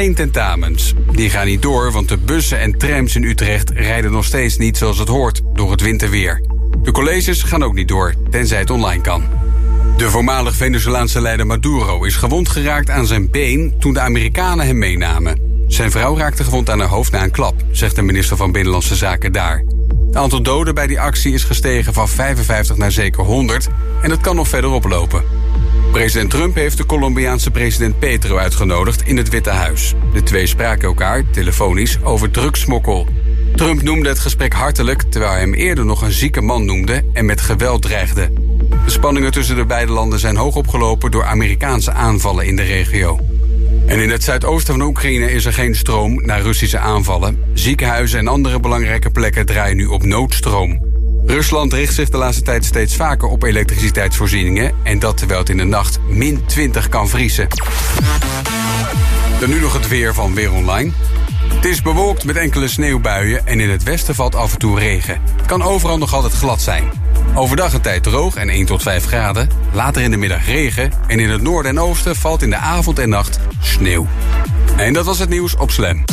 geen tentamens. Die gaan niet door, want de bussen en trams in Utrecht rijden nog steeds niet zoals het hoort door het winterweer. De colleges gaan ook niet door, tenzij het online kan. De voormalig Venezolaanse leider Maduro is gewond geraakt aan zijn been toen de Amerikanen hem meenamen. Zijn vrouw raakte gewond aan haar hoofd na een klap, zegt de minister van Binnenlandse Zaken daar. Het aantal doden bij die actie is gestegen van 55 naar zeker 100 en dat kan nog verder oplopen. President Trump heeft de Colombiaanse president Petro uitgenodigd in het Witte Huis. De twee spraken elkaar, telefonisch, over drugsmokkel. Trump noemde het gesprek hartelijk, terwijl hij hem eerder nog een zieke man noemde en met geweld dreigde. De spanningen tussen de beide landen zijn hoog opgelopen door Amerikaanse aanvallen in de regio. En in het zuidoosten van Oekraïne is er geen stroom na Russische aanvallen. Ziekenhuizen en andere belangrijke plekken draaien nu op noodstroom. Rusland richt zich de laatste tijd steeds vaker op elektriciteitsvoorzieningen... en dat terwijl het in de nacht min 20 kan vriezen. Dan nu nog het weer van Weer Online. Het is bewolkt met enkele sneeuwbuien en in het westen valt af en toe regen. Het kan overal nog altijd glad zijn. Overdag een tijd droog en 1 tot 5 graden. Later in de middag regen en in het noorden en oosten valt in de avond en nacht sneeuw. En dat was het nieuws op Slam.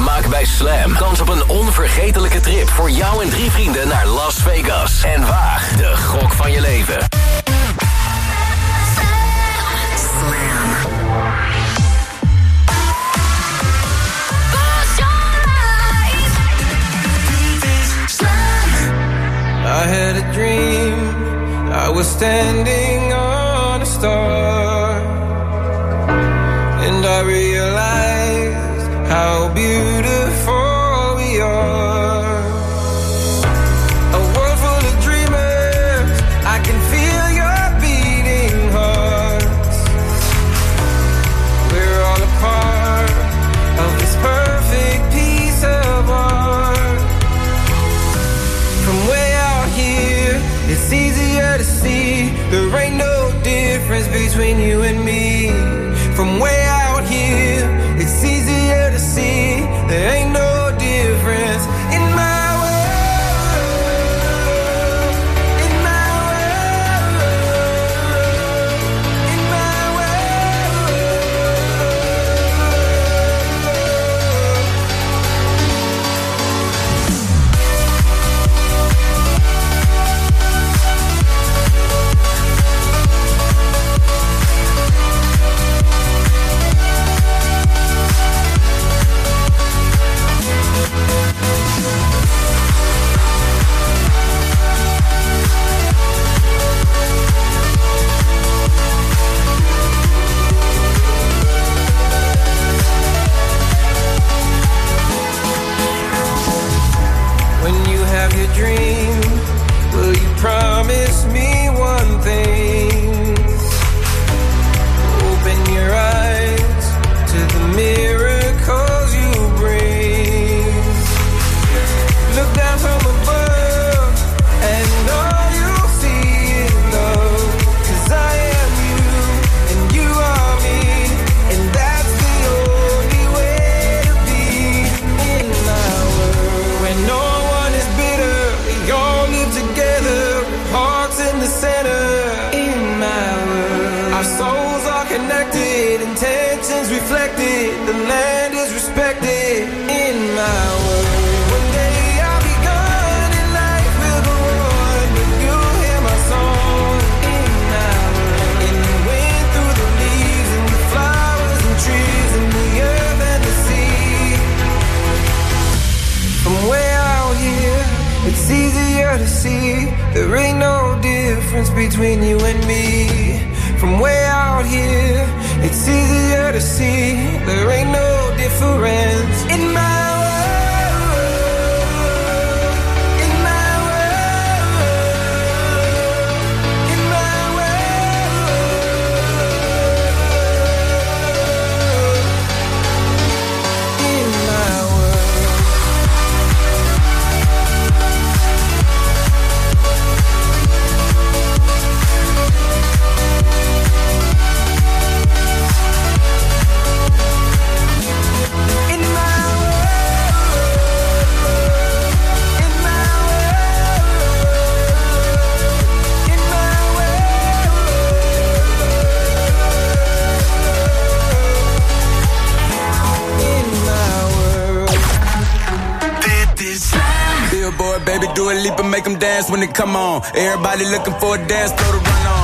Maak bij Slam kans op een onvergetelijke trip voor jou en drie vrienden naar Las Vegas. En waag de gok van je leven. I had a dream. I was standing on a star. Dance when they come on. Everybody looking for a dance floor to run on.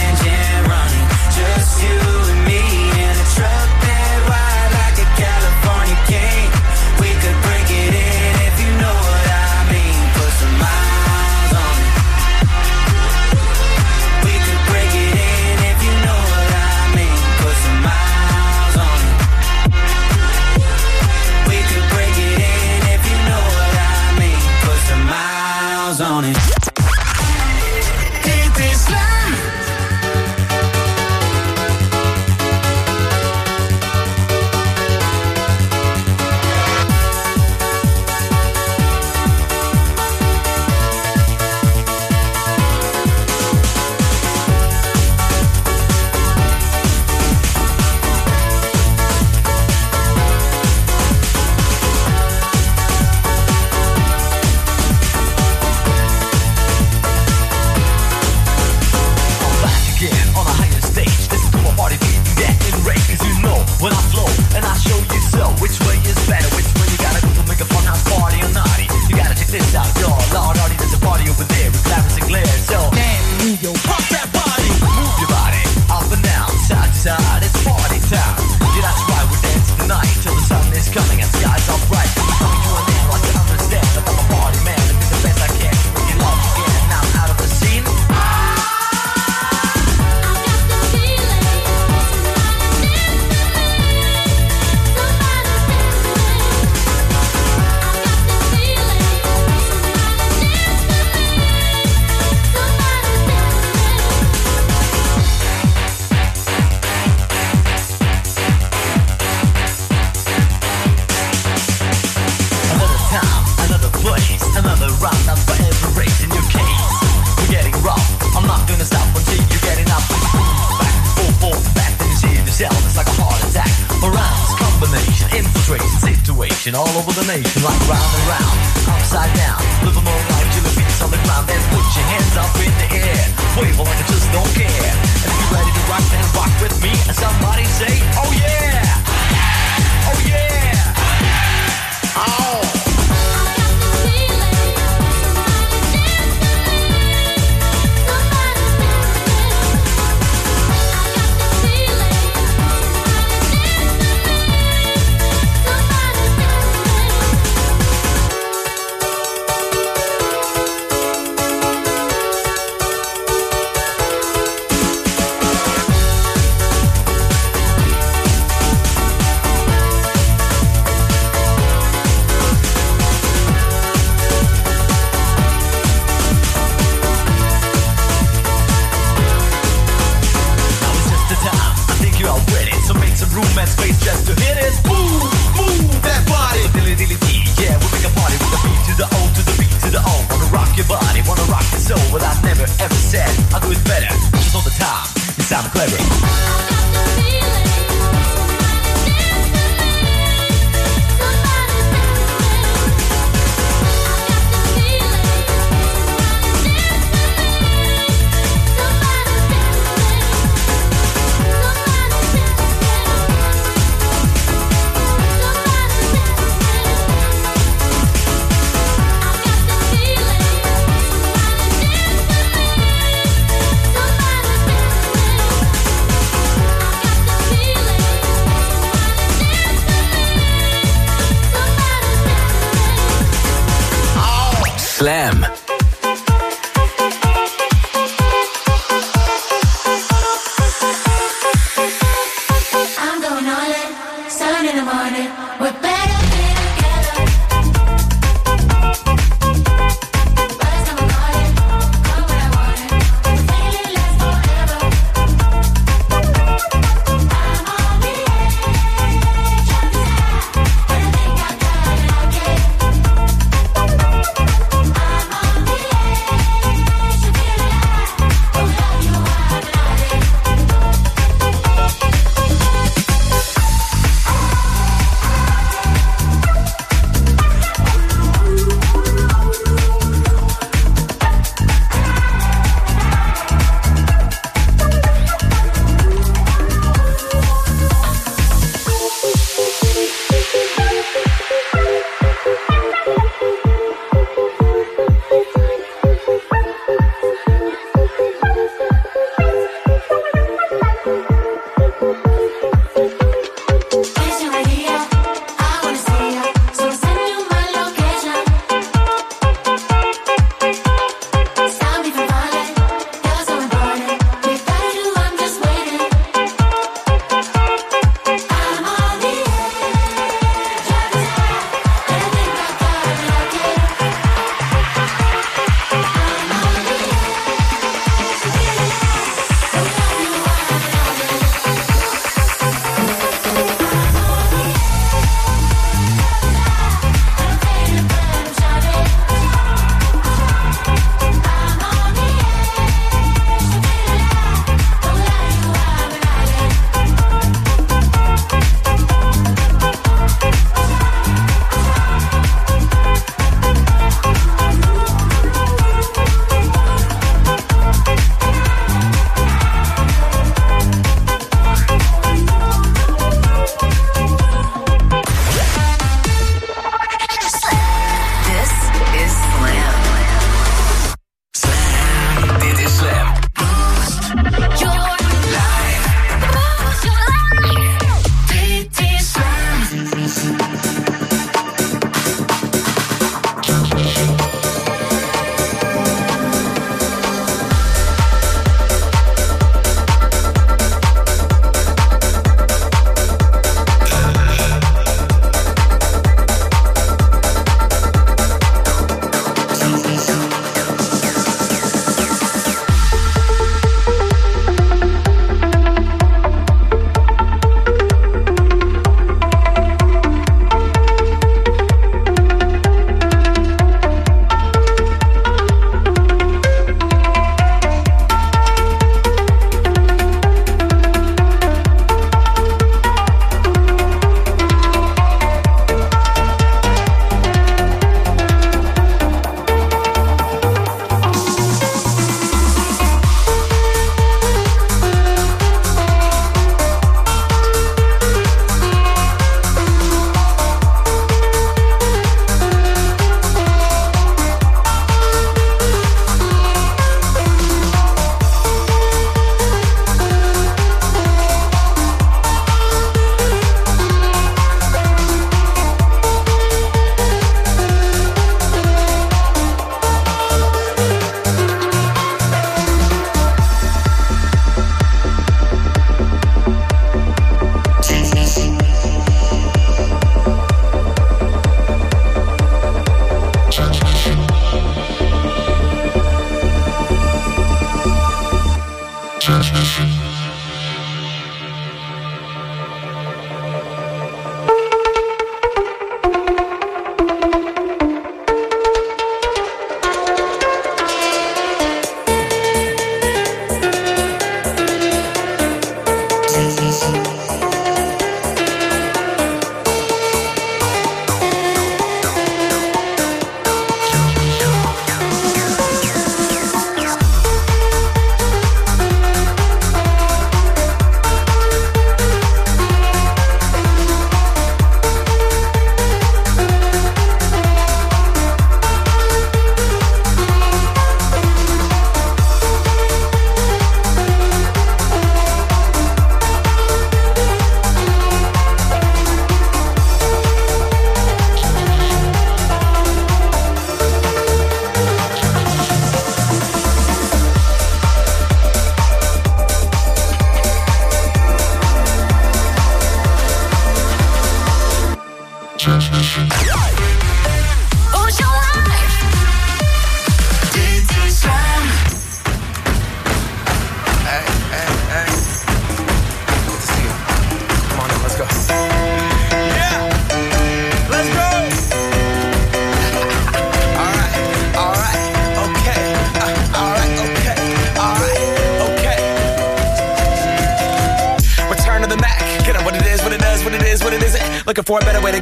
I'm clever.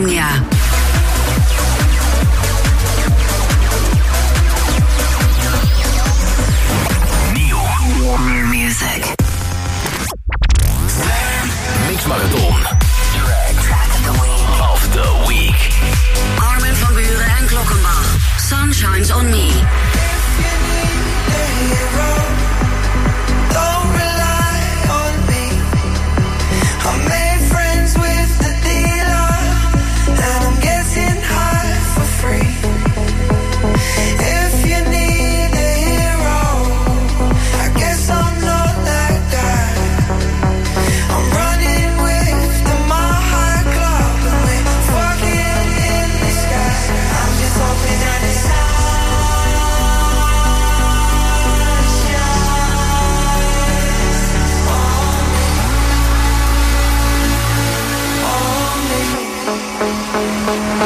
Insomnia.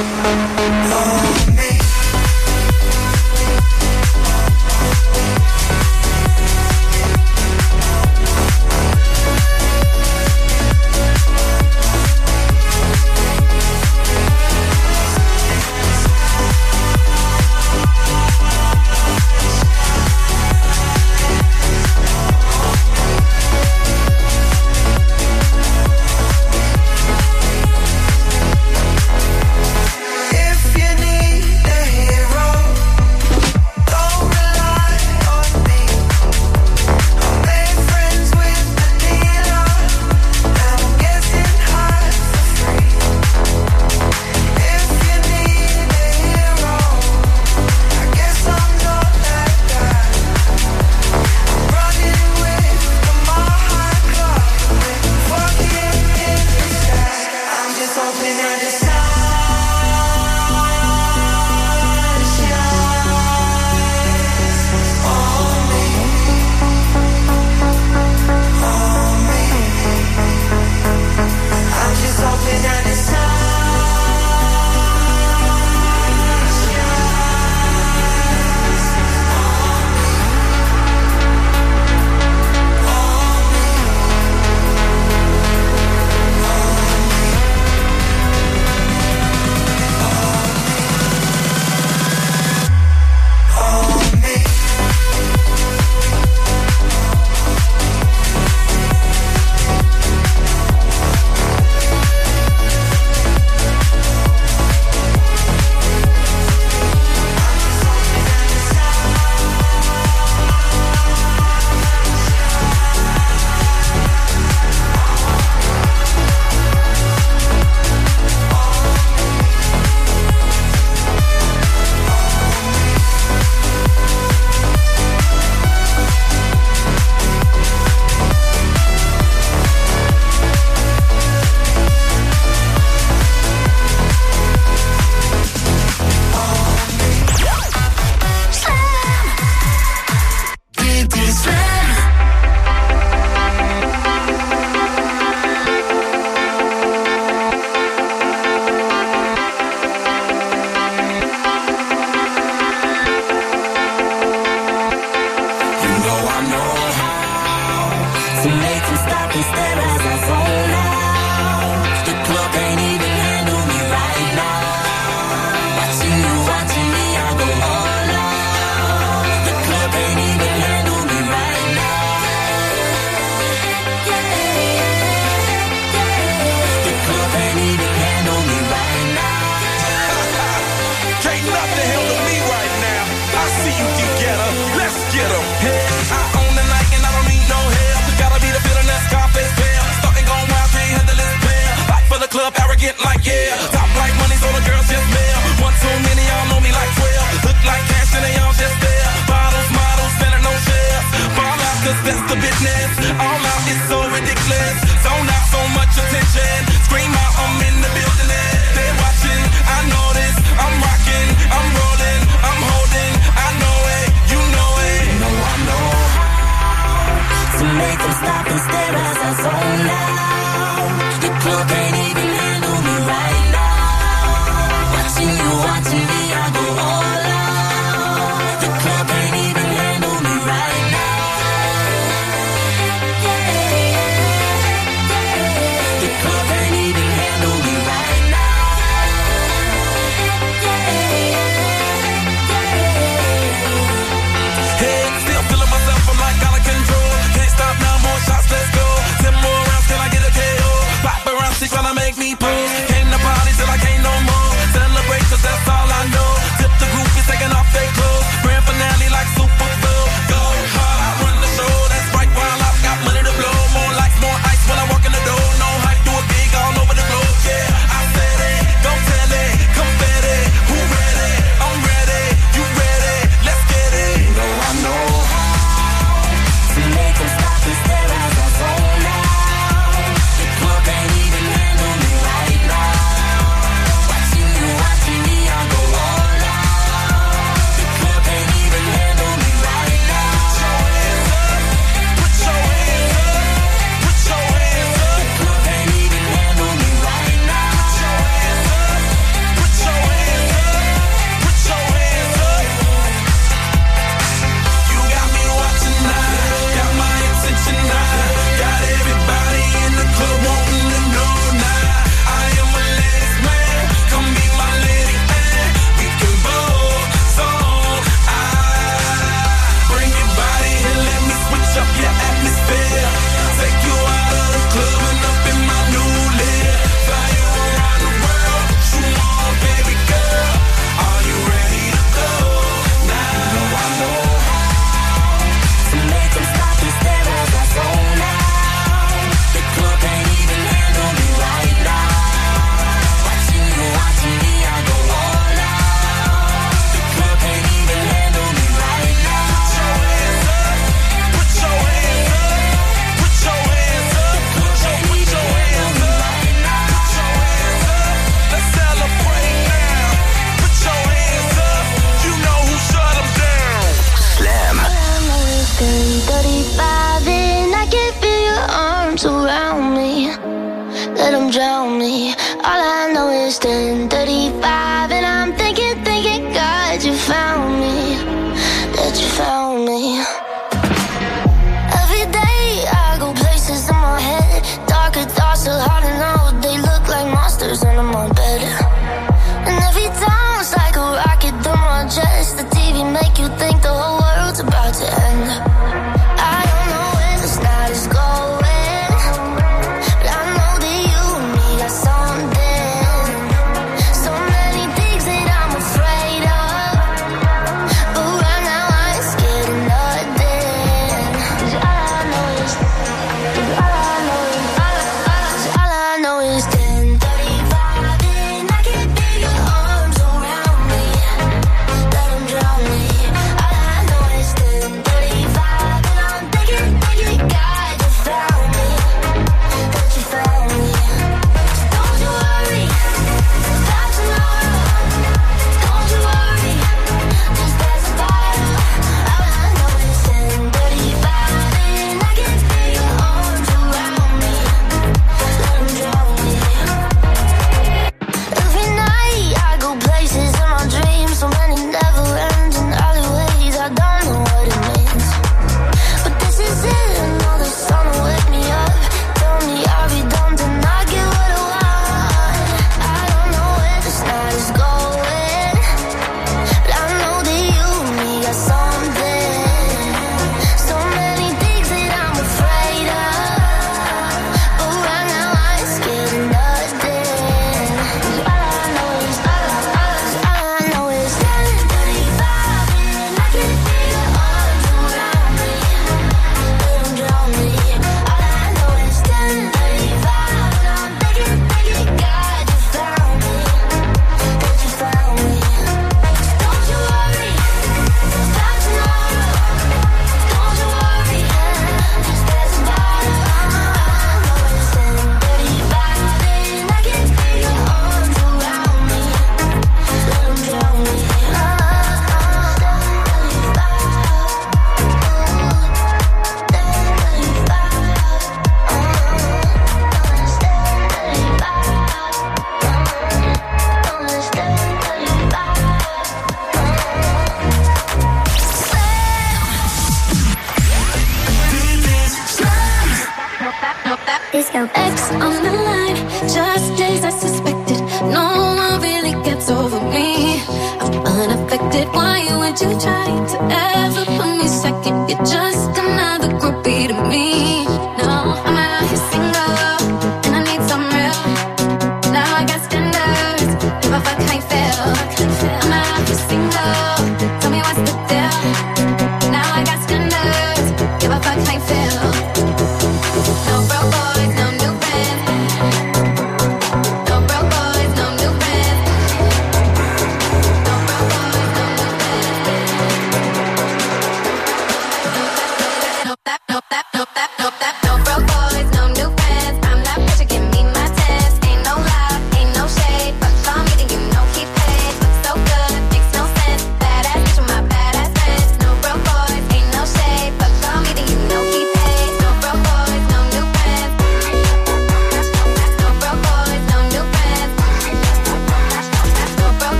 If